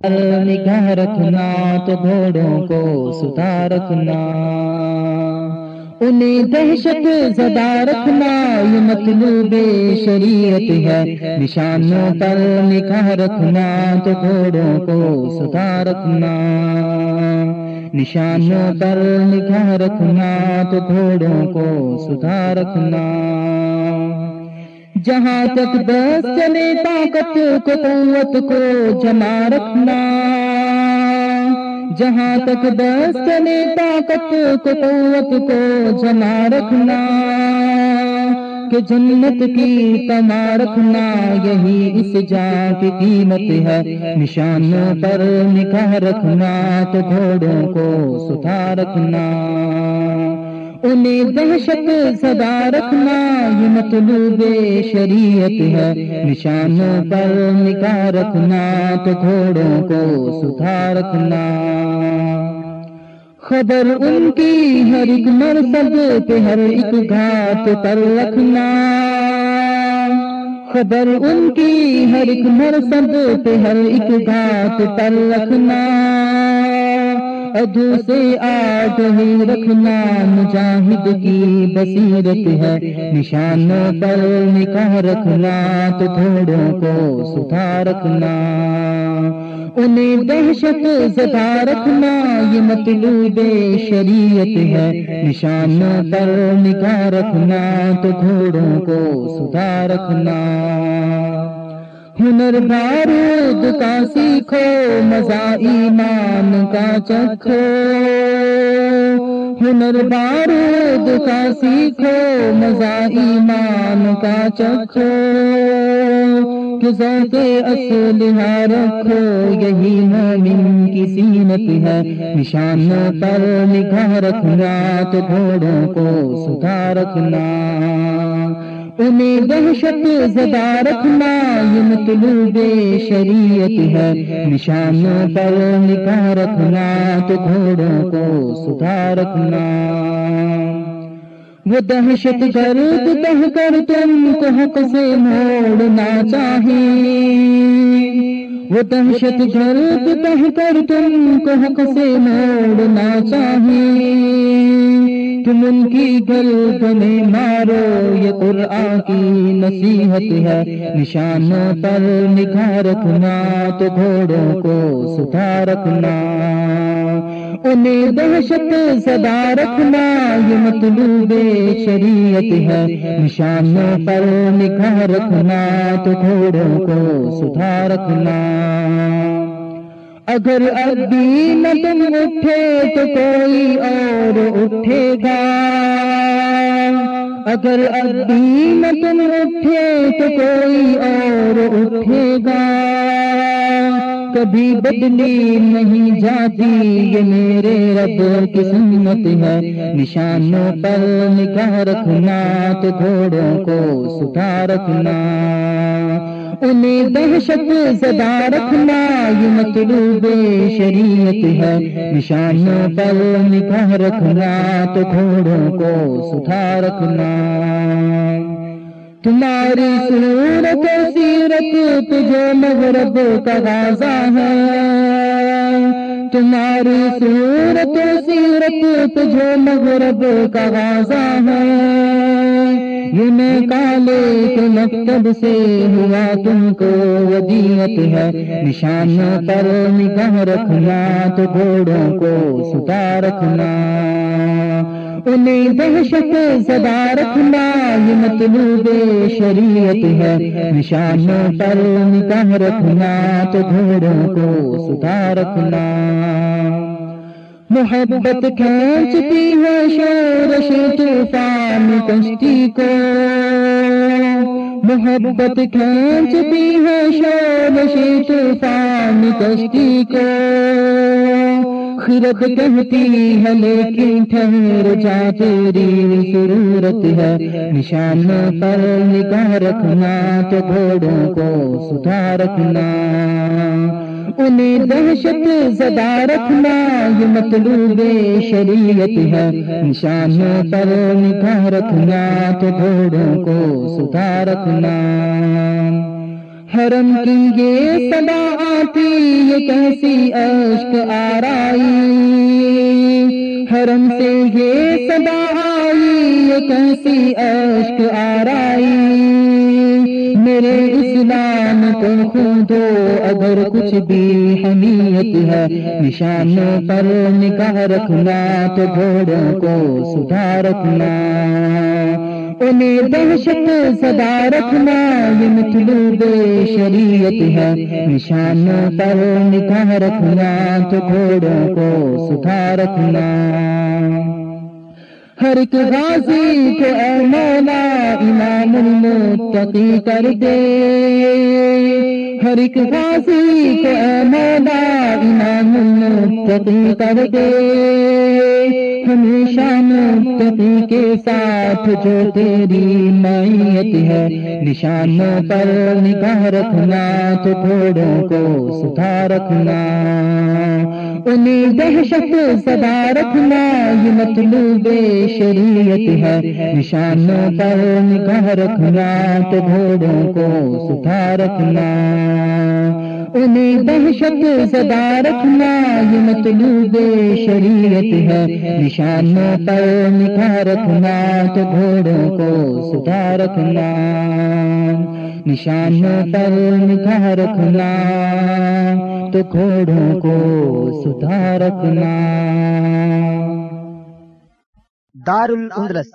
نگاہ رکھنا تو گھوڑوں کو ستا رکھنا انہیں دہشت زدہ رکھنا یہ مطلوب شریعت ہے نشانوں پر نگاہ رکھنا تو گھوڑوں کو ستا رکھنا نشانوں پر نگاہ رکھنا تو گھوڑوں کو ستا رکھنا جہاں تک بس چلے طاقت کو قوت کو جمع رکھنا، جہاں تک بس چلے طاقت کو قوت کو جمع رکھنا، کہ جنت کی تما رکھنا، یہی اس جا کی قیمت ہے۔ نشانوں پر نکاح رکھنا، تو گھوڑوں کو ستا رکھنا۔ انہیں دہشت سدا رکھنا یہ مطلوب شریعت ہے۔ نشانوں پر نکاح رکھنا، تو گھوڑوں کو سکھا رکھنا۔ خبر ان کی ہر ایک مرسد پہ، ہر ایک گھات پر رکھنا۔ خبر ان کی ہر ایک مرسد پہ، ہر ایک گھات پر رکھنا۔ ادو سے آگ ہی رکھنا مجاہد کی بصیرت ہے۔ نشانوں پر نکاح رکھنا تو تھوڑوں کو سکھا رکھنا۔ انہیں دہشت زدہ رکھنا یہ مطلوب شریعت ہے۔ نشانوں پر نکاح رکھنا تو گھوڑوں کو سکھا رکھنا۔ ہنر بارود کا سیکھو مزہ ایمان کا چکھو۔ ہنر بارود کا سیکھو مزہ ایمان کا چکھو۔ ذوق اصل ہاں رکھو، یہی مومن کی سینت ہے۔ نشانوں پر نگاہ رکھنا تو گھوڑوں کو سکھا رکھنا۔ انہیں دہشت زدہ رکھنا یہ مطلوب شریعت ہے۔ نشانوں پر نکاح رکھنا تو گھوڑوں کو سکھا رکھنا۔ وہ دہشت گرد کہہ کر تم کو حق سے موڑنا چاہیے وہ دہشت گرد کہہ کر تم کو حق سے موڑنا چاہیے۔ تم ان کی گردنیں مارو، یہ قرآن کی نصیحت ہے۔ نشانوں پر نگاہ رکھنا تو گھوڑوں کو سکھا رکھنا۔ انہیں دہشت زدہ رکھنا یہ مطلوب شریعت ہے۔ نشانوں پر نگاہ رکھنا، تو گھوڑوں کو سکھا رکھنا۔ اگر ابھی نہ تم اٹھے، تو کوئی اور اٹھے گا۔ اگر ابھی نہ تم اٹھے، تو کوئی اور اٹھے گا۔ کبھی بدلی نہیں جاتی، یہ میرے رب کی سنت ہے۔ نشانوں پر نکاح رکھنا تو گھوڑوں کو سکھا رکھنا۔ انہیں دہشت زدہ رکھنا، یہ مطلوب شریعت ہے۔ نشانوں پر نکاح رکھنا تو گھوڑوں کو سکھا رکھنا۔ تمہاری صورت سیرت تجھے مغرب کا غازہ ہے۔ تمہاری صورت سیرت تجھے مغرب کا غازہ ہے۔ یہ میں کالے کے مکتب سے ہوا تم کو ودیت ہے۔ نشانوں پر نگاہ رکھنا تو گھوڑوں کو ستا رکھنا انہیں دہشت زدہ رکھنا یہ مطلوب شریعت ہے۔ نشانوں پر نگاہ رکھنا تو گھوڑوں کو ستا رکھنا۔ محبت کھینچتی ہے شورش طوفان کشتی کو۔ محبت کھینچتی ہے شورش طوفان کشتی کو۔ خرد کہتی ہے، لیکن ٹھہر جا، تیری ضرورت ہے۔ نشانوں پر نگاہ رکھنا تو گھوڑوں کو سدھا رکھنا۔ انہیں دہشت زدہ رکھنا، یہ مطلوب شریعت ہے۔ نشانوں پر نکاح رکھنا تو گھوڑوں کو سدھا رکھنا۔ حرم کی یہ صدا آتی، یہ کیسی اشک آرائی؟ حرم سے یہ صدا آئی، یہ کیسی اشک آرائی؟ میرے اسلام کو خودو اگر کچھ بھی حمیت ہے نشانوں پر نگاہ رکھنا تو گھوڑوں کو سدھار رکھنا۔ انہیں دہشت سدا رکھنا یہ مطلوب شریعت ہے۔ نشانوں پر نکاح رکھنا، تو گھوڑوں کو سکھا رکھنا۔ ہر ایک غازی کو اے مولا امام المتقی کر دے۔ ہر ایک غازی کو اے مولا امام المتقی کر دے۔ ہمیشہ متقی کے ساتھ جو تیری معیت ہے، نشانوں پر نگاہ رکھنا، تو گھوڑوں کو سکھا رکھنا۔ انہیں دہشت سدا رکھنا، یہ مطلوب شریعت ہے۔ نشانوں پر نگاہ رکھنا، تو گھوڑوں کو سکھا رکھنا۔ انہیں دہشت سدا رکھنا یہ مطلوب شریعت ہے۔ نشانوں پر نکاح رکھنا تو گھوڑوں کو سدا رکھنا۔ نشانوں پر نکاح رکھنا تو گھوڑوں کو سدا رکھنا۔ دار الاندلس